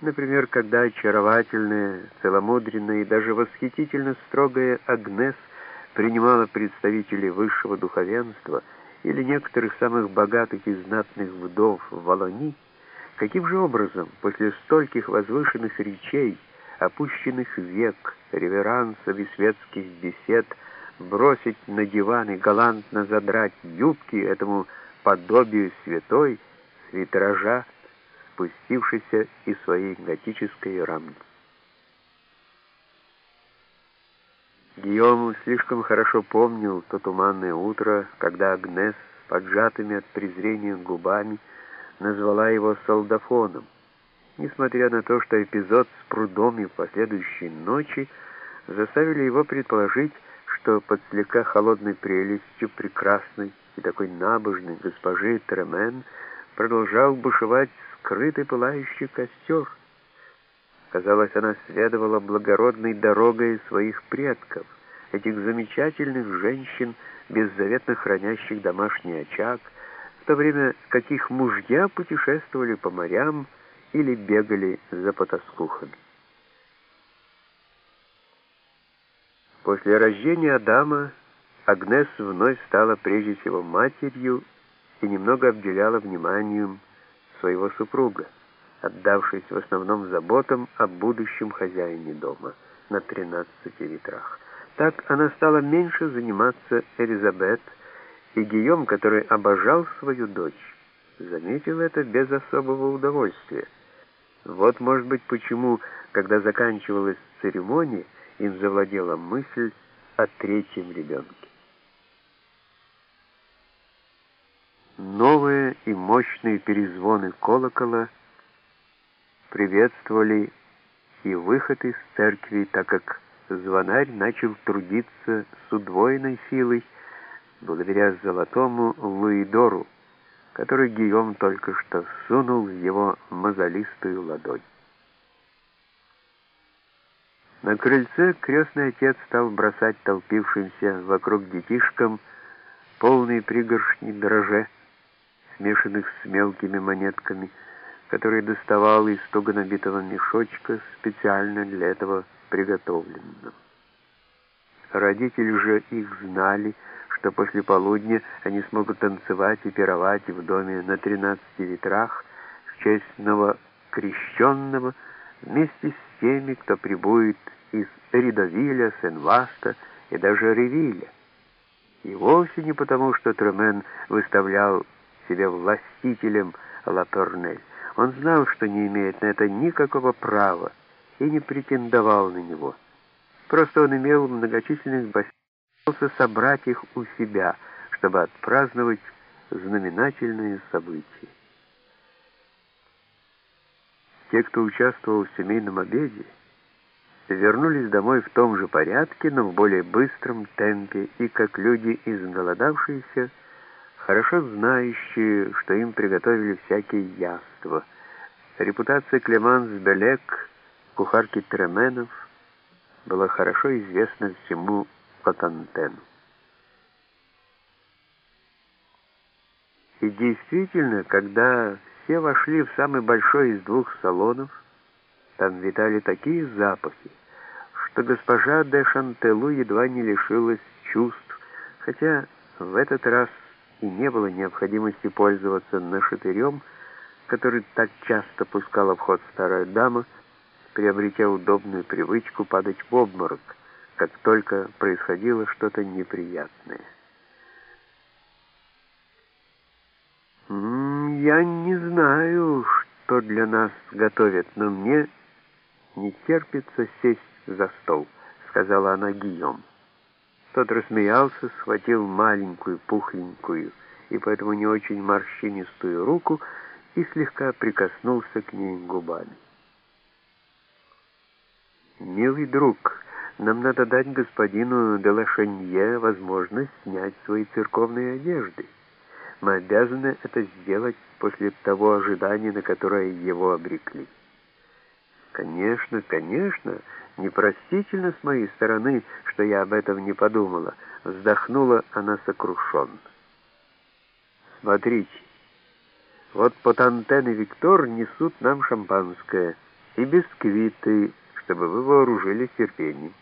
Например, когда очаровательная, целомудренная и даже восхитительно строгая Агнес принимала представителей высшего духовенства или некоторых самых богатых и знатных вдов в Волони, каким же образом после стольких возвышенных речей, опущенных век, реверансов и светских бесед бросить на диван и галантно задрать юбки этому подобию святой с витража, спустившейся из своей готической рамки. Гийом слишком хорошо помнил то туманное утро, когда Агнес, поджатыми от презрения губами, назвала его солдафоном, несмотря на то, что эпизод с прудом и последующей ночи заставили его предположить, что под слегка холодной прелестью прекрасной и такой набожной госпожи Тремен продолжал бушевать скрытый пылающий костер. Казалось, она следовала благородной дорогой своих предков, этих замечательных женщин, беззаветно хранящих домашний очаг, в то время как их мужья путешествовали по морям или бегали за потаскухами. После рождения Адама Агнес вновь стала прежде всего матерью и немного обделяла вниманием своего супруга, отдавшись в основном заботам о будущем хозяине дома на 13 ветрах. Так она стала меньше заниматься Элизабет, и Гийом, который обожал свою дочь, заметил это без особого удовольствия. Вот, может быть, почему, когда заканчивалась церемония, им завладела мысль о третьем ребенке. Новые и мощные перезвоны колокола приветствовали и выход из церкви, так как звонарь начал трудиться с удвоенной силой благодаря золотому Луидору, который Гийом только что сунул в его мозолистую ладонь. На крыльце крестный отец стал бросать толпившимся вокруг детишкам полные пригоршни дроже, смешанных с мелкими монетками, которые доставал из туго набитого мешочка, специально для этого приготовленного. Родители же их знали, что после полудня они смогут танцевать и пировать в доме на тринадцати ветрах в честь новокрещенного, вместе с теми, кто прибудет из Ридовиля, Сен-Васта и даже Ревиля. И вовсе не потому, что Тремен выставлял себя властителем Ла Пернель. Он знал, что не имеет на это никакого права и не претендовал на него. Просто он имел многочисленных бастионов, собрать их у себя, чтобы отпраздновать знаменательные события. Те, кто участвовал в семейном обеде, вернулись домой в том же порядке, но в более быстром темпе, и как люди изголодавшиеся, хорошо знающие, что им приготовили всякие яства. Репутация Клеманс Белек, кухарки Тременов, была хорошо известна всему Патантену. И действительно, когда все вошли в самый большой из двух салонов, там витали такие запахи, что госпожа де Шантелу едва не лишилась чувств, хотя в этот раз и не было необходимости пользоваться нашатырем, который так часто пускала в ход старая дама, приобретя удобную привычку падать в обморок, как только происходило что-то неприятное. «Я не знаю, что для нас готовят, но мне «Не терпится сесть за стол», — сказала она Гийом. Тот рассмеялся, схватил маленькую, пухленькую и поэтому не очень морщинистую руку и слегка прикоснулся к ней губами. «Милый друг, нам надо дать господину Делашенье возможность снять свои церковные одежды. Мы обязаны это сделать после того ожидания, на которое его обрекли». «Конечно, конечно, непростительно с моей стороны, что я об этом не подумала», — вздохнула она сокрушенно. «Смотрите, вот Потантен и Виктор несут нам шампанское, и бисквиты, чтобы вы вооружились терпением.